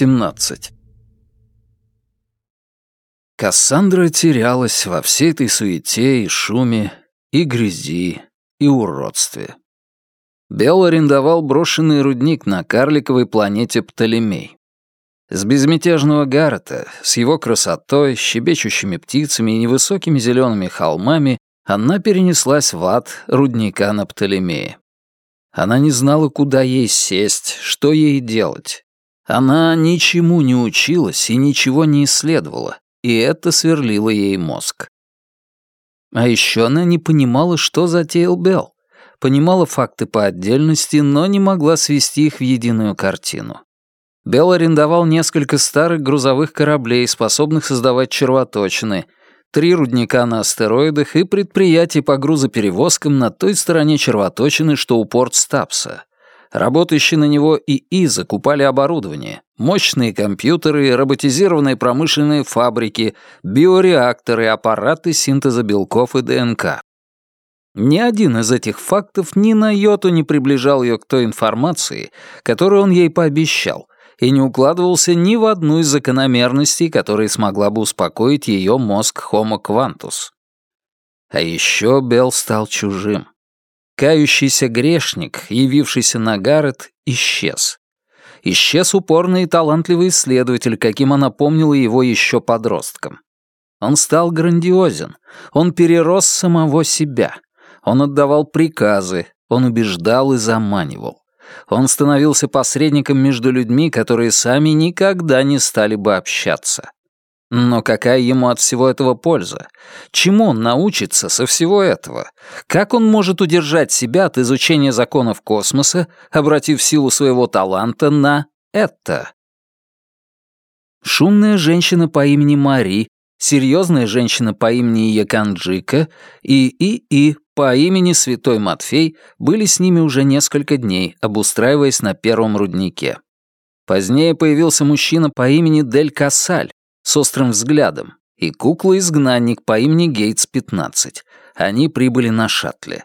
18. Кассандра терялась во всей этой суете и шуме, и грязи, и уродстве. Белл арендовал брошенный рудник на карликовой планете Птолемей. С безмятежного Гаррета, с его красотой, щебечущими птицами и невысокими зелеными холмами она перенеслась в ад рудника на Птолемее. Она не знала, куда ей сесть, что ей делать. Она ничему не училась и ничего не исследовала, и это сверлило ей мозг. А еще она не понимала, что затеял Белл. Понимала факты по отдельности, но не могла свести их в единую картину. Белл арендовал несколько старых грузовых кораблей, способных создавать червоточины, три рудника на астероидах и предприятие по грузоперевозкам на той стороне червоточины, что у порт Стапса. Работающие на него ИИ закупали оборудование, мощные компьютеры, роботизированные промышленные фабрики, биореакторы, аппараты синтеза белков и ДНК. Ни один из этих фактов ни на йоту не приближал ее к той информации, которую он ей пообещал, и не укладывался ни в одну из закономерностей, которые смогла бы успокоить ее мозг Homo quantus. А еще Белл стал чужим. Кающийся грешник, явившийся на Гаррет, исчез. Исчез упорный и талантливый исследователь, каким она помнила его еще подростком. Он стал грандиозен, он перерос самого себя. Он отдавал приказы, он убеждал и заманивал. Он становился посредником между людьми, которые сами никогда не стали бы общаться. Но какая ему от всего этого польза? Чему он научится со всего этого? Как он может удержать себя от изучения законов космоса, обратив силу своего таланта на это? Шумная женщина по имени Мари, серьезная женщина по имени Яканджика и И.И. по имени Святой Матфей были с ними уже несколько дней, обустраиваясь на первом руднике. Позднее появился мужчина по имени Дель Кассаль, с острым взглядом, и кукла-изгнанник по имени Гейтс-15. Они прибыли на шаттле.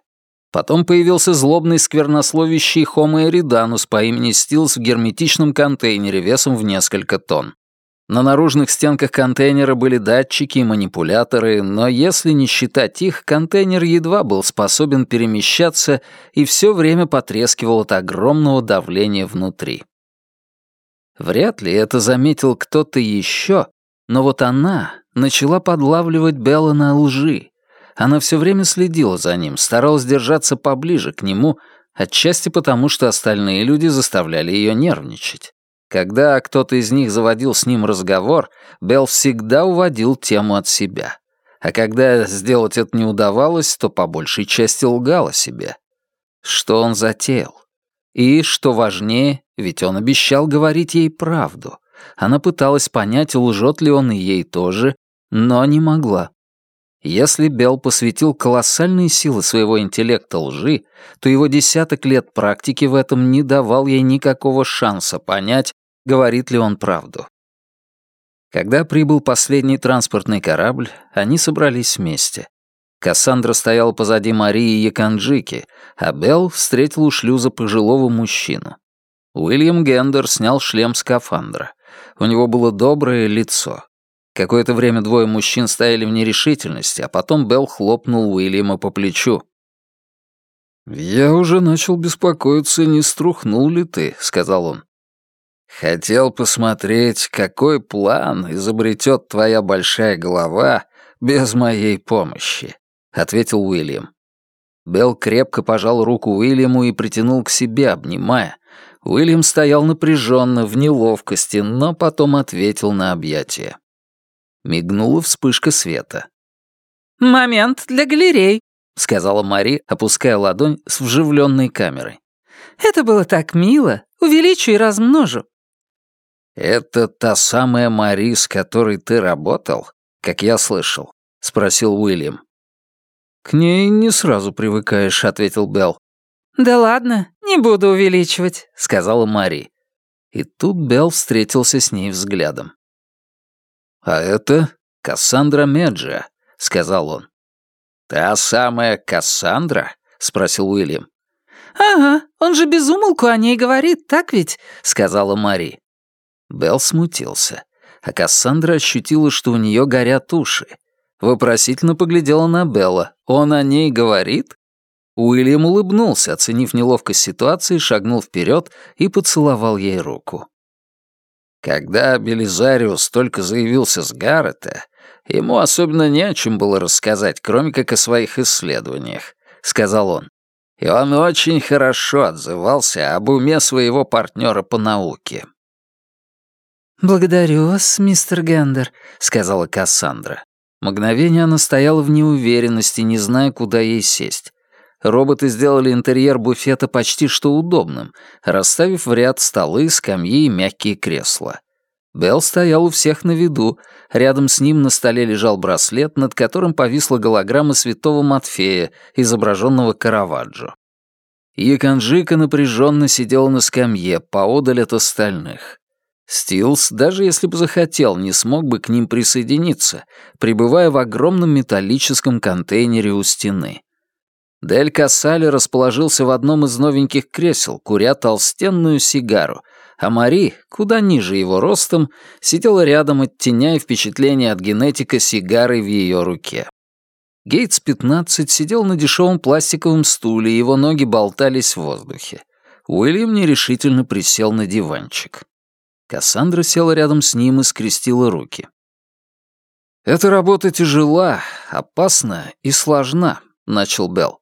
Потом появился злобный сквернословящий Homo Эриданус по имени Стилс в герметичном контейнере весом в несколько тонн. На наружных стенках контейнера были датчики и манипуляторы, но если не считать их, контейнер едва был способен перемещаться и все время потрескивал от огромного давления внутри. Вряд ли это заметил кто-то еще, но вот она начала подлавливать Белла на лжи. Она все время следила за ним, старалась держаться поближе к нему, отчасти потому, что остальные люди заставляли ее нервничать. Когда кто-то из них заводил с ним разговор, Белл всегда уводил тему от себя. А когда сделать это не удавалось, то по большей части лгал о себе. Что он затеял? И, что важнее, ведь он обещал говорить ей правду. Она пыталась понять, лжет ли он и ей тоже, но не могла. Если Белл посвятил колоссальные силы своего интеллекта лжи, то его десяток лет практики в этом не давал ей никакого шанса понять, говорит ли он правду. Когда прибыл последний транспортный корабль, они собрались вместе. Кассандра стояла позади Марии Яканджики, а Белл встретил у шлюза пожилого мужчину. Уильям Гендер снял шлем скафандра. У него было доброе лицо. Какое-то время двое мужчин стояли в нерешительности, а потом Белл хлопнул Уильяма по плечу. «Я уже начал беспокоиться, не струхнул ли ты», — сказал он. «Хотел посмотреть, какой план изобретет твоя большая голова без моей помощи», — ответил Уильям. Белл крепко пожал руку Уильяму и притянул к себе, обнимая, Уильям стоял напряженно, в неловкости, но потом ответил на объятие. Мигнула вспышка света. «Момент для галерей», — сказала Мари, опуская ладонь с вживленной камерой. «Это было так мило. Увеличу и размножу». «Это та самая Мари, с которой ты работал, как я слышал?» — спросил Уильям. «К ней не сразу привыкаешь», — ответил Белл. «Да ладно, не буду увеличивать», — сказала Мари. И тут Белл встретился с ней взглядом. «А это Кассандра Меджа», — сказал он. «Та самая Кассандра?» — спросил Уильям. «Ага, он же безумолку о ней говорит, так ведь?» — сказала Мари. Белл смутился, а Кассандра ощутила, что у нее горят уши. Вопросительно поглядела на Белла. «Он о ней говорит?» Уильям улыбнулся, оценив неловкость ситуации, шагнул вперед и поцеловал ей руку. Когда Белизариус только заявился с Гаррета, ему особенно не о чем было рассказать, кроме как о своих исследованиях, — сказал он. И он очень хорошо отзывался об уме своего партнера по науке. «Благодарю вас, мистер Гендер», — сказала Кассандра. Мгновение она стояла в неуверенности, не зная, куда ей сесть. Роботы сделали интерьер буфета почти что удобным, расставив в ряд столы, скамьи и мягкие кресла. Белл стоял у всех на виду, рядом с ним на столе лежал браслет, над которым повисла голограмма святого Матфея, изображенного Караваджо. Яканжика напряженно сидела на скамье, поодаль от остальных. Стилс, даже если бы захотел, не смог бы к ним присоединиться, пребывая в огромном металлическом контейнере у стены. Дель Кассале расположился в одном из новеньких кресел, куря толстенную сигару, а Мари, куда ниже его ростом, сидела рядом, оттеняя впечатление от генетика сигары в ее руке. Гейтс-15 сидел на дешевом пластиковом стуле, его ноги болтались в воздухе. Уильям нерешительно присел на диванчик. Кассандра села рядом с ним и скрестила руки. «Эта работа тяжела, опасна и сложна», — начал Белл.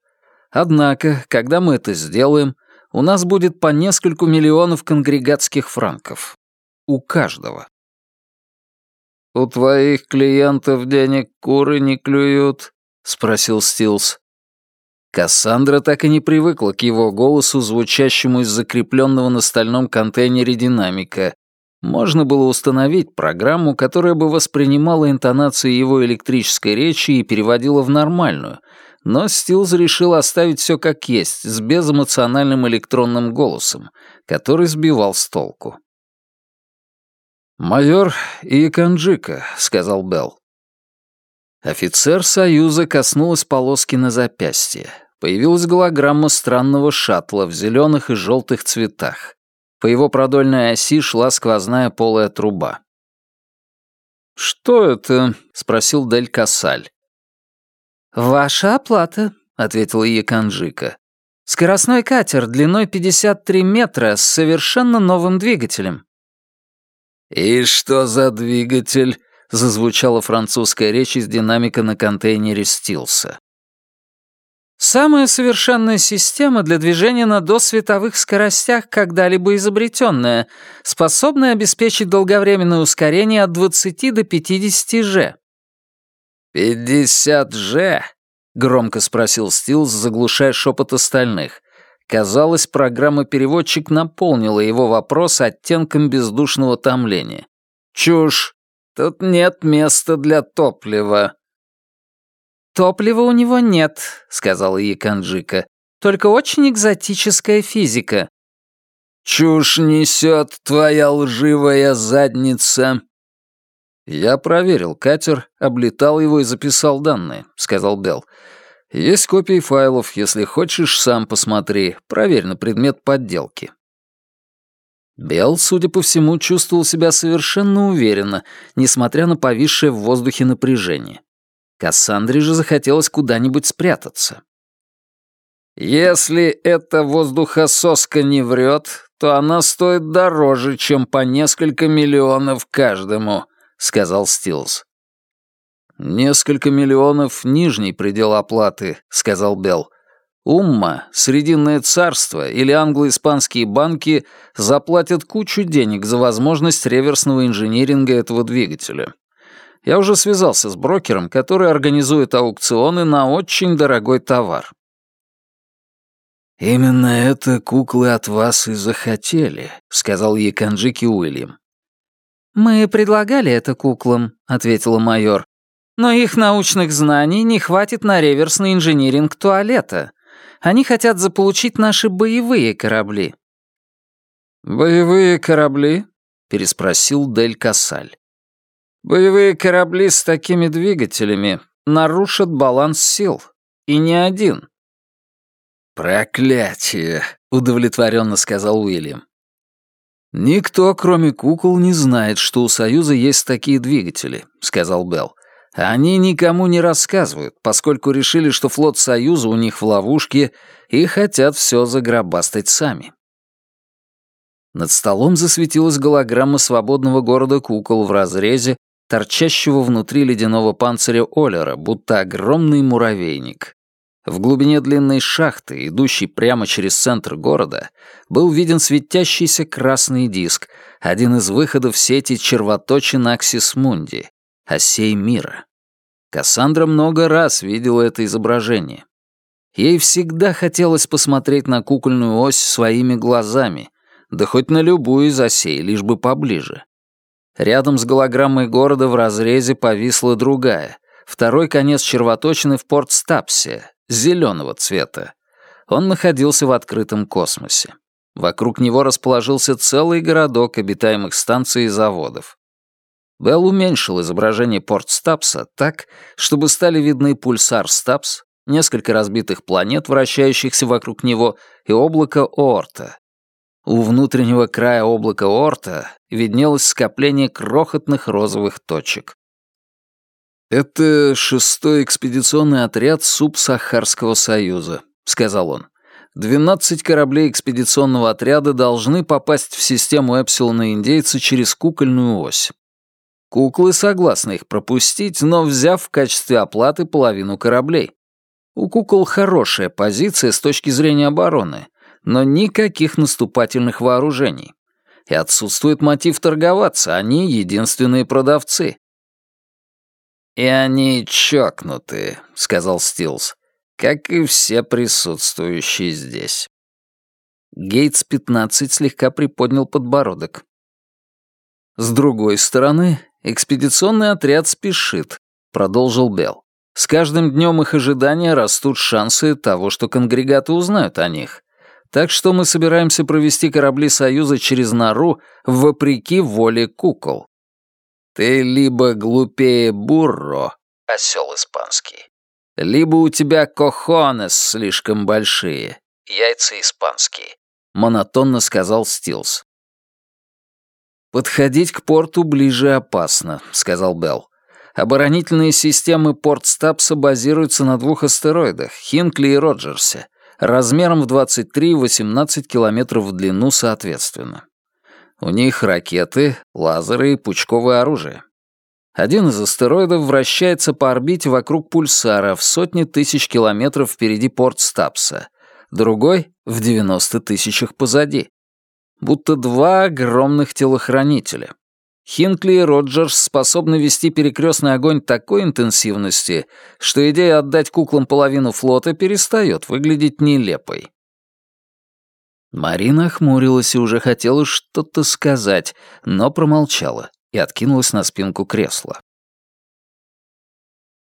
«Однако, когда мы это сделаем, у нас будет по нескольку миллионов конгрегатских франков. У каждого». «У твоих клиентов денег куры не клюют?» — спросил Стилс. Кассандра так и не привыкла к его голосу, звучащему из закрепленного на стальном контейнере динамика, можно было установить программу, которая бы воспринимала интонации его электрической речи и переводила в нормальную, но Стилз решил оставить все как есть, с безэмоциональным электронным голосом, который сбивал с толку. «Майор Иканджика», — сказал Белл. Офицер Союза коснулась полоски на запястье. Появилась голограмма странного шаттла в зеленых и желтых цветах. По его продольной оси шла сквозная полая труба. «Что это?» — спросил Дель Кассаль. «Ваша оплата», — ответила Яканджика. «Скоростной катер длиной 53 метра с совершенно новым двигателем». «И что за двигатель?» — зазвучала французская речь из динамика на контейнере Стилса. Самая совершенная система для движения на досветовых скоростях, когда-либо изобретенная, способная обеспечить долговременное ускорение от 20 до 50 Ж. «50 Ж?» — громко спросил Стилс, заглушая шепот остальных. Казалось, программа-переводчик наполнила его вопрос оттенком бездушного томления. «Чушь! Тут нет места для топлива!» «Топлива у него нет», — сказала Яканджика. «Только очень экзотическая физика». «Чушь несет твоя лживая задница». «Я проверил катер, облетал его и записал данные», — сказал Белл. «Есть копии файлов, если хочешь, сам посмотри, проверь на предмет подделки». Белл, судя по всему, чувствовал себя совершенно уверенно, несмотря на повисшее в воздухе напряжение. Кассандре же захотелось куда-нибудь спрятаться. «Если эта воздухососка не врет, то она стоит дороже, чем по несколько миллионов каждому», — сказал Стилс. «Несколько миллионов — нижний предел оплаты», — сказал Белл. «Умма, Срединное царство или англо-испанские банки заплатят кучу денег за возможность реверсного инжиниринга этого двигателя. Я уже связался с брокером, который организует аукционы на очень дорогой товар. «Именно это куклы от вас и захотели», — сказал Яканджики Уильям. «Мы предлагали это куклам», — ответила майор. «Но их научных знаний не хватит на реверсный инжиниринг туалета. Они хотят заполучить наши боевые корабли». «Боевые корабли?» — переспросил Дель Кассаль. Боевые корабли с такими двигателями нарушат баланс сил. И не один. «Проклятие!» — удовлетворенно сказал Уильям. «Никто, кроме кукол, не знает, что у Союза есть такие двигатели», — сказал Белл. «Они никому не рассказывают, поскольку решили, что флот Союза у них в ловушке и хотят все загробастать сами». Над столом засветилась голограмма свободного города кукол в разрезе, торчащего внутри ледяного панциря Оллера, будто огромный муравейник. В глубине длинной шахты, идущей прямо через центр города, был виден светящийся красный диск, один из выходов сети червоточин Аксис Мунди, осей мира. Кассандра много раз видела это изображение. Ей всегда хотелось посмотреть на кукольную ось своими глазами, да хоть на любую из осей, лишь бы поближе. Рядом с голограммой города в разрезе повисла другая, второй конец червоточины в порт Стапсе, зеленого цвета. Он находился в открытом космосе. Вокруг него расположился целый городок обитаемых станций и заводов. Белл уменьшил изображение порт Стапса так, чтобы стали видны пульсар Стапс, несколько разбитых планет, вращающихся вокруг него, и облако Оорта. У внутреннего края облака Оорта виднелось скопление крохотных розовых точек. «Это шестой экспедиционный отряд Субсахарского союза», — сказал он. «Двенадцать кораблей экспедиционного отряда должны попасть в систему Эпсилона индейца через кукольную ось. Куклы согласны их пропустить, но взяв в качестве оплаты половину кораблей. У кукол хорошая позиция с точки зрения обороны, но никаких наступательных вооружений. И отсутствует мотив торговаться, они единственные продавцы. «И они чокнутые», — сказал Стилс, — «как и все присутствующие здесь». Гейтс-15 слегка приподнял подбородок. «С другой стороны, экспедиционный отряд спешит», — продолжил Белл. «С каждым днем их ожидания растут шансы того, что конгрегаты узнают о них. Так что мы собираемся провести корабли Союза через нору вопреки воле кукол. Ты либо глупее бурро, осел испанский, либо у тебя кохонес слишком большие, яйца испанские, монотонно сказал Стилс. «Подходить к порту ближе опасно», — сказал Белл. «Оборонительные системы порт Стапса базируются на двух астероидах, Хинкли и Роджерсе, размером в 23 и 18 километров в длину соответственно. У них ракеты, лазеры и пучковое оружие. Один из астероидов вращается по орбите вокруг пульсара в сотни тысяч километров впереди порт Стапса, другой — в 90 тысячах позади. Будто два огромных телохранителя. Хинкли и Роджерс способны вести перекрестный огонь такой интенсивности, что идея отдать куклам половину флота перестает выглядеть нелепой. Марина охмурилась и уже хотела что-то сказать, но промолчала и откинулась на спинку кресла.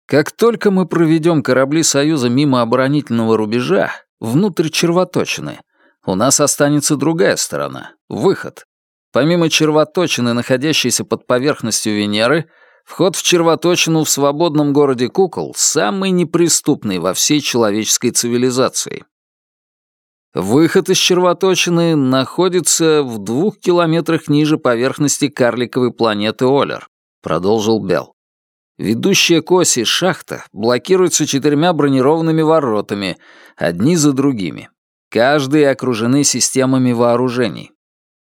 Как только мы проведем корабли Союза мимо оборонительного рубежа, внутрь червоточины, у нас останется другая сторона — выход. Помимо червоточины, находящейся под поверхностью Венеры, вход в червоточину в свободном городе кукол самый неприступный во всей человеческой цивилизации. Выход из червоточины находится в двух километрах ниже поверхности карликовой планеты Олер, продолжил Белл. Ведущая к оси шахта блокируется четырьмя бронированными воротами, одни за другими. Каждые окружены системами вооружений.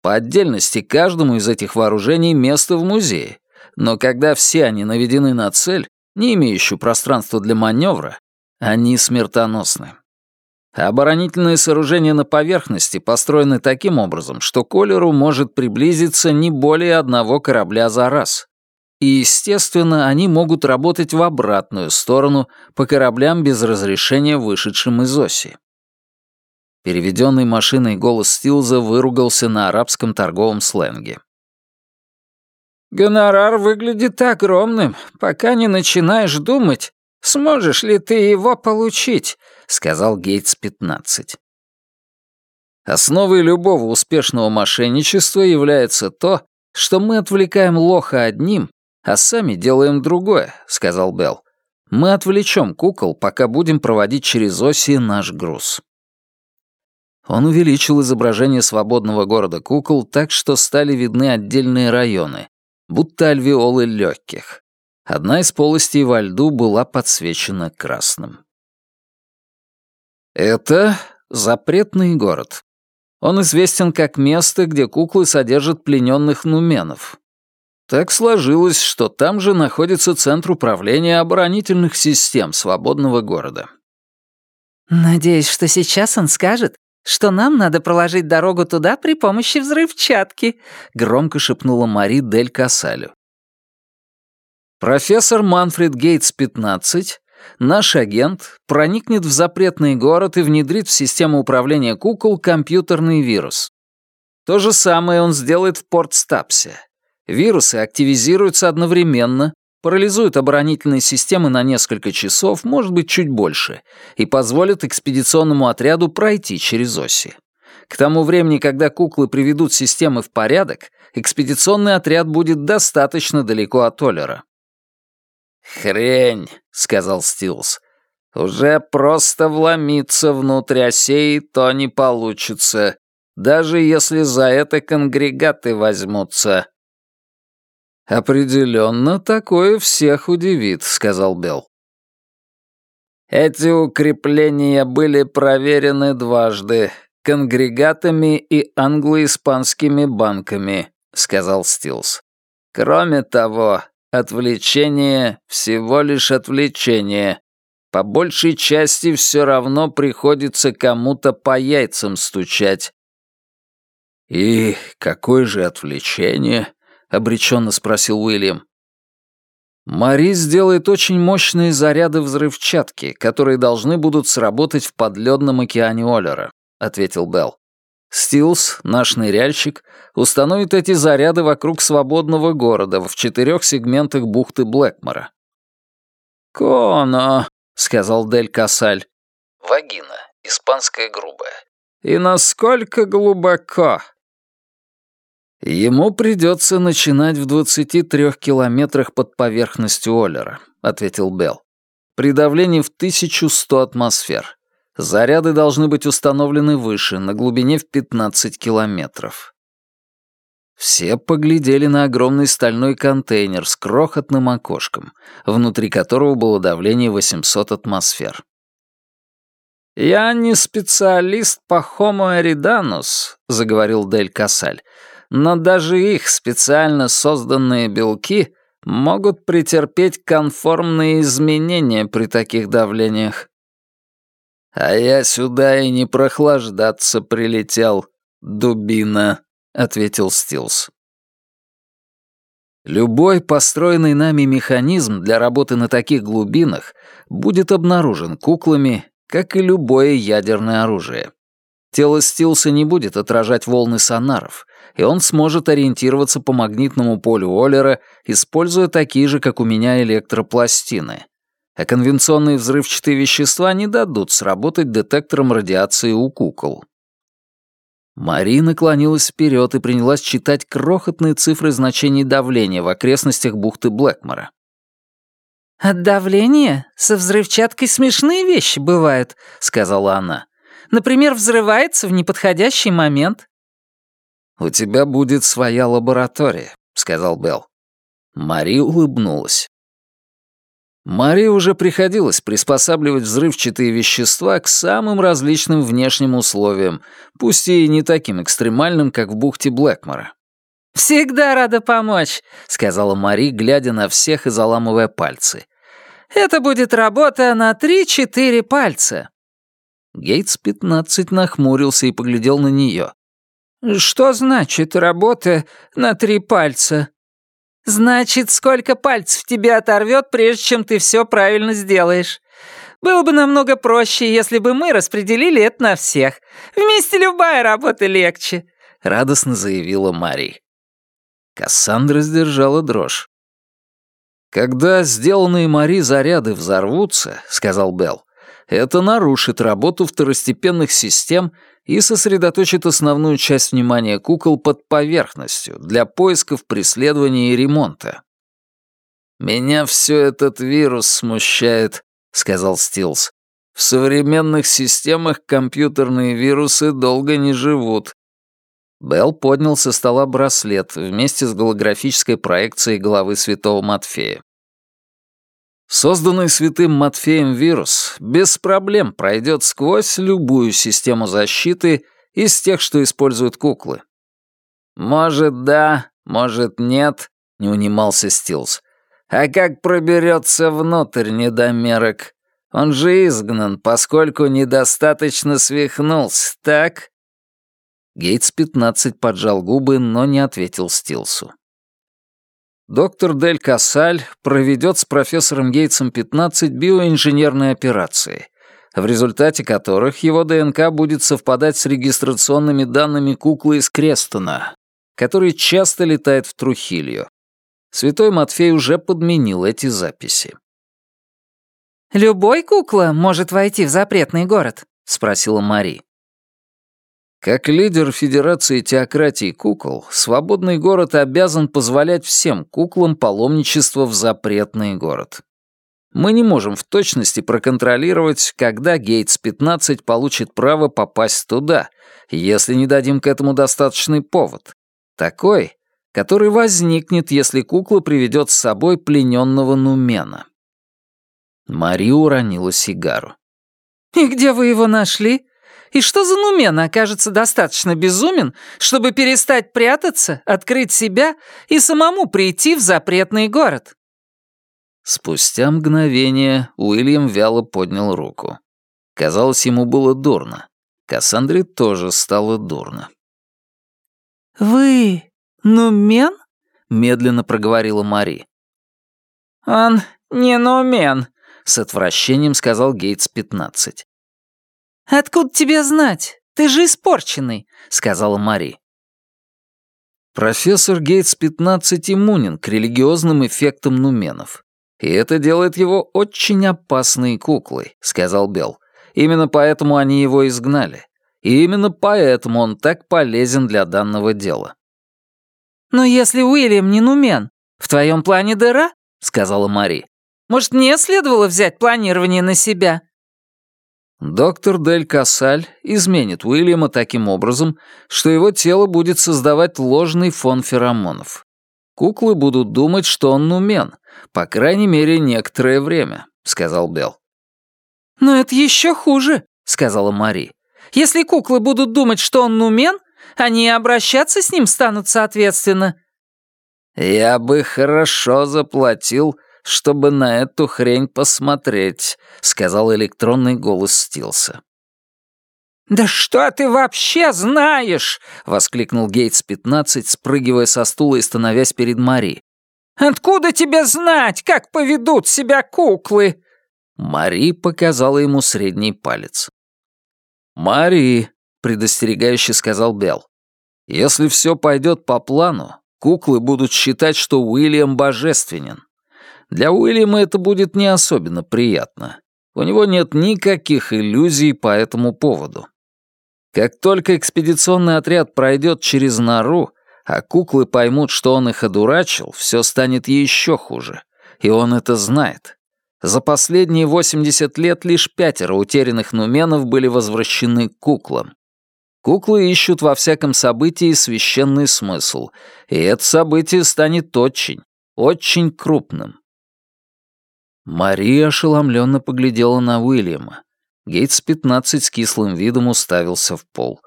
По отдельности каждому из этих вооружений место в музее, но когда все они наведены на цель, не имеющую пространства для маневра, они смертоносны. Оборонительные сооружения на поверхности построены таким образом, что Колеру может приблизиться не более одного корабля за раз. И, естественно, они могут работать в обратную сторону по кораблям без разрешения, вышедшим из оси. Переведенный машиной голос Стилза выругался на арабском торговом сленге. «Гонорар выглядит огромным, пока не начинаешь думать, сможешь ли ты его получить», — сказал Гейтс-15. Основой любого успешного мошенничества является то, что мы отвлекаем лоха одним, а сами делаем другое, сказал Белл. Мы отвлечем кукол, пока будем проводить через оси наш груз. Он увеличил изображение свободного города кукол так, что стали видны отдельные районы, будто альвеолы легких. Одна из полостей во льду была подсвечена красным. Это запретный город. Он известен как место, где куклы содержат плененных нуменов. Так сложилось, что там же находится центр управления оборонительных систем свободного города. «Надеюсь, что сейчас он скажет, что нам надо проложить дорогу туда при помощи взрывчатки», — громко шепнула Мари Дель Кассалю. Профессор Манфред Гейтс, 15, наш агент, проникнет в запретный город и внедрит в систему управления кукол компьютерный вирус. То же самое он сделает в Порт-Стапсе. Вирусы активизируются одновременно, парализуют оборонительные системы на несколько часов, может быть, чуть больше, и позволят экспедиционному отряду пройти через оси. К тому времени, когда куклы приведут системы в порядок, экспедиционный отряд будет достаточно далеко от Оллера. «Хрень», — сказал Стилс. «Уже просто вломиться внутрь осей то не получится, даже если за это конгрегаты возьмутся. «Определенно, такое всех удивит», — сказал Белл. «Эти укрепления были проверены дважды, конгрегатами и англо-испанскими банками», — сказал Стилс. «Кроме того, отвлечение — всего лишь отвлечение. По большей части все равно приходится кому-то по яйцам стучать». «И какое же отвлечение?» — обреченно спросил Уильям. «Мари сделает очень мощные заряды взрывчатки, которые должны будут сработать в подледном океане Оллера», — ответил Белл. «Стилс, наш ныряльщик, установит эти заряды вокруг свободного города в четырех сегментах бухты Блэкмора». «Коно», — сказал Дель Касаль. «Вагина, испанская грубая». «И насколько глубоко?» «Ему придется начинать в 23 километрах под поверхностью Оллера», — ответил Белл. «При давлении в 1100 атмосфер. Заряды должны быть установлены выше, на глубине в 15 километров». Все поглядели на огромный стальной контейнер с крохотным окошком, внутри которого было давление 800 атмосфер. «Я не специалист по Homo eridanus», — заговорил Дель Кассаль, но даже их специально созданные белки могут претерпеть конформные изменения при таких давлениях. «А я сюда и не прохлаждаться прилетел, дубина», — ответил Стилс. Любой построенный нами механизм для работы на таких глубинах будет обнаружен куклами, как и любое ядерное оружие. Тело Стилса не будет отражать волны сонаров, и он сможет ориентироваться по магнитному полю Оллера, используя такие же, как у меня, электропластины. А конвенционные взрывчатые вещества не дадут сработать детектором радиации у кукол. Мари наклонилась вперед и принялась читать крохотные цифры значений давления в окрестностях бухты Блэкмора. «От давления со взрывчаткой смешные вещи бывают», — сказала она. Например, взрывается в неподходящий момент». «У тебя будет своя лаборатория», — сказал Белл. Мари улыбнулась. Мари уже приходилось приспосабливать взрывчатые вещества к самым различным внешним условиям, пусть и не таким экстремальным, как в бухте Блэкмора. «Всегда рада помочь», — сказала Мари, глядя на всех и заламывая пальцы. «Это будет работа на три-четыре пальца». Гейтс-15 нахмурился и поглядел на нее. «Что значит работа на три пальца?» «Значит, сколько пальцев тебе оторвет, прежде чем ты все правильно сделаешь. Было бы намного проще, если бы мы распределили это на всех. Вместе любая работа легче», — радостно заявила Мари. Кассандра сдержала дрожь. «Когда сделанные Мари заряды взорвутся», — сказал Белл, это нарушит работу второстепенных систем и сосредоточит основную часть внимания кукол под поверхностью для поисков, преследования и ремонта. «Меня все этот вирус смущает», — сказал Стилс. В современных системах компьютерные вирусы долго не живут». Белл поднял со стола браслет вместе с голографической проекцией головы святого Матфея. Созданный святым Матфеем вирус без проблем пройдет сквозь любую систему защиты из тех, что используют куклы. «Может, да, может, нет», — не унимался Стилс. «А как проберется внутрь недомерок? Он же изгнан, поскольку недостаточно свихнулся, так?» Гейтс-15 поджал губы, но не ответил Стилсу. Доктор Дель Кассаль проведет с профессором Гейтсом 15 биоинженерные операции, в результате которых его ДНК будет совпадать с регистрационными данными куклы из Крестона, который часто летает в Трухилью. Святой Матфей уже подменил эти записи. «Любой кукла может войти в запретный город?» — спросила Мари. Как лидер Федерации теократии кукол, свободный город обязан позволять всем куклам паломничество в запретный город. Мы не можем в точности проконтролировать, когда Гейтс-15 получит право попасть туда, если не дадим к этому достаточный повод. Такой, который возникнет, если кукла приведет с собой плененного Нумена. Мари уронила сигару. «И где вы его нашли?» И что за Нумен окажется достаточно безумен, чтобы перестать прятаться, открыть себя и самому прийти в запретный город?» Спустя мгновение Уильям вяло поднял руку. Казалось, ему было дурно. Кассандре тоже стало дурно. «Вы Нумен?» — медленно проговорила Мари. «Он не Нумен», — с отвращением сказал Гейтс-15. «Откуда тебе знать? Ты же испорченный», — сказала Мари. Профессор Гейтс-15 иммунен к религиозным эффектам нуменов. «И это делает его очень опасной куклой», — сказал Белл. «Именно поэтому они его изгнали. И именно поэтому он так полезен для данного дела». «Но если Уильям не нумен, в твоем плане дыра?» — сказала Мари. «Может, мне следовало взять планирование на себя?» Доктор Дель Кассаль изменит Уильяма таким образом, что его тело будет создавать ложный фон феромонов. Куклы будут думать, что он нумен, по крайней мере, некоторое время», — сказал Белл. «Но это еще хуже», — сказала Мари. «Если куклы будут думать, что он нумен, они и обращаться с ним станут соответственно». «Я бы хорошо заплатил чтобы на эту хрень посмотреть», — сказал электронный голос Стилса. «Да что ты вообще знаешь?» — воскликнул Гейтс-15, спрыгивая со стула и становясь перед Мари. «Откуда тебе знать, как поведут себя куклы?» Мари показала ему средний палец. «Мари», — предостерегающе сказал Белл, — «если все пойдет по плану, куклы будут считать, что Уильям божественен. Для Уильяма это будет не особенно приятно. У него нет никаких иллюзий по этому поводу. Как только экспедиционный отряд пройдет через нору, а куклы поймут, что он их одурачил, все станет еще хуже. И он это знает. За последние 80 лет лишь пятеро утерянных нуменов были возвращены куклам. Куклы ищут во всяком событии священный смысл, и это событие станет очень, очень крупным. Мария ошеломленно поглядела на Уильяма. Гейтс-15 с кислым видом уставился в пол.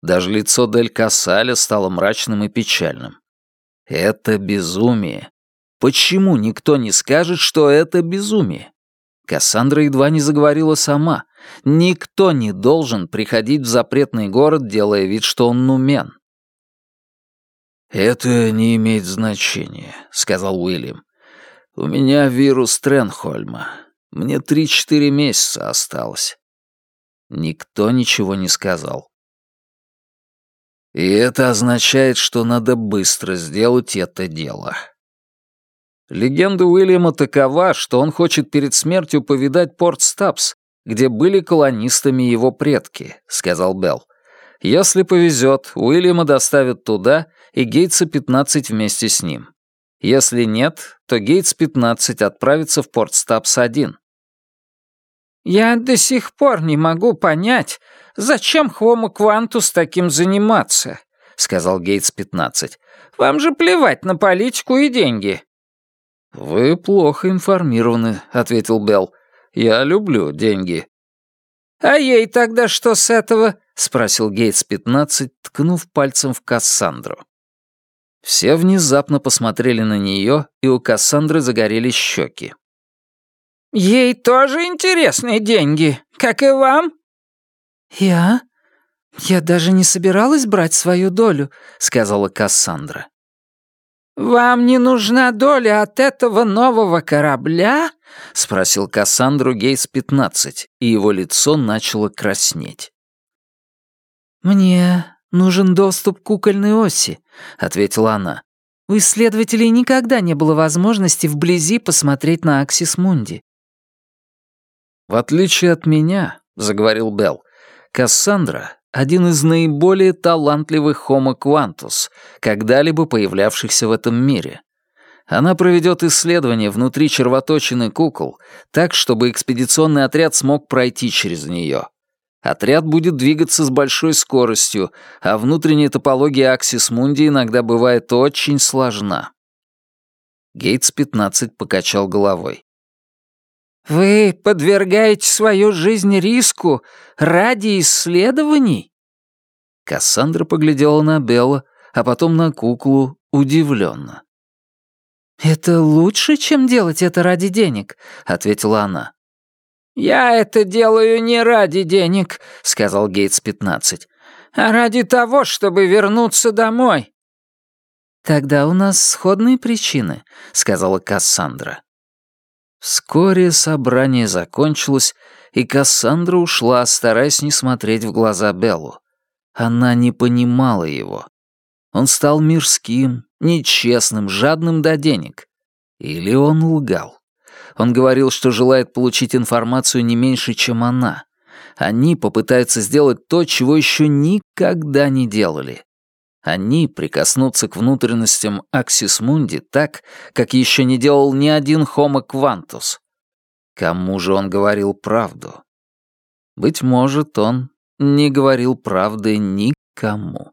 Даже лицо Дель Кассаля стало мрачным и печальным. Это безумие. Почему никто не скажет, что это безумие? Кассандра едва не заговорила сама. Никто не должен приходить в запретный город, делая вид, что он нумен. «Это не имеет значения», — сказал Уильям. «У меня вирус Тренхольма. Мне три-четыре месяца осталось». Никто ничего не сказал. И это означает, что надо быстро сделать это дело. Легенда Уильяма такова, что он хочет перед смертью повидать Порт Стапс, где были колонистами его предки, сказал Белл. Если повезет, Уильяма доставят туда, и Гейтса 15 вместе с ним. Если нет, то Гейтс-15 отправится в Порт Стапс-1. «Я до сих пор не могу понять, зачем Хому Квантус таким заниматься», — сказал Гейтс-15. «Вам же плевать на политику и деньги». «Вы плохо информированы», — ответил Белл. «Я люблю деньги». «А ей тогда что с этого?» — спросил Гейтс-15, ткнув пальцем в Кассандру. Все внезапно посмотрели на нее, и у Кассандры загорелись щеки. «Ей тоже интересны деньги, как и вам?» «Я? Я даже не собиралась брать свою долю», — сказала Кассандра. «Вам не нужна доля от этого нового корабля?» — спросил Кассандру Гейс-15, и его лицо начало краснеть. «Мне нужен доступ к кукольной оси», — ответила она. «У исследователей никогда не было возможности вблизи посмотреть на Аксис Мунди. «В отличие от меня», — заговорил Белл, «Кассандра — один из наиболее талантливых Homo Quantus, когда-либо появлявшихся в этом мире. Она проведет исследование внутри червоточины кукол, так, чтобы экспедиционный отряд смог пройти через нее. Отряд будет двигаться с большой скоростью, а внутренняя топология Аксис Мунди иногда бывает очень сложна. Гейтс-15 покачал головой. «Вы подвергаете свою жизнь риску ради исследований?» Кассандра поглядела на Белла, а потом на куклу удивленно. «Это лучше, чем делать это ради денег», — ответила она. «Я это делаю не ради денег», — сказал Гейтс-15, «а ради того, чтобы вернуться домой». «Тогда у нас сходные причины», — сказала Кассандра. Вскоре собрание закончилось, и Кассандра ушла, стараясь не смотреть в глаза Беллу. Она не понимала его. Он стал мирским, нечестным, жадным до денег. Или он лгал. Он говорил, что желает получить информацию не меньше, чем она. Они попытаются сделать то, чего еще никогда не делали. Они прикоснутся к внутренностям Аксис Мунди так, как еще не делал ни один Homo Quantus. Кому же он говорил правду? Быть может, он не говорил правды никому.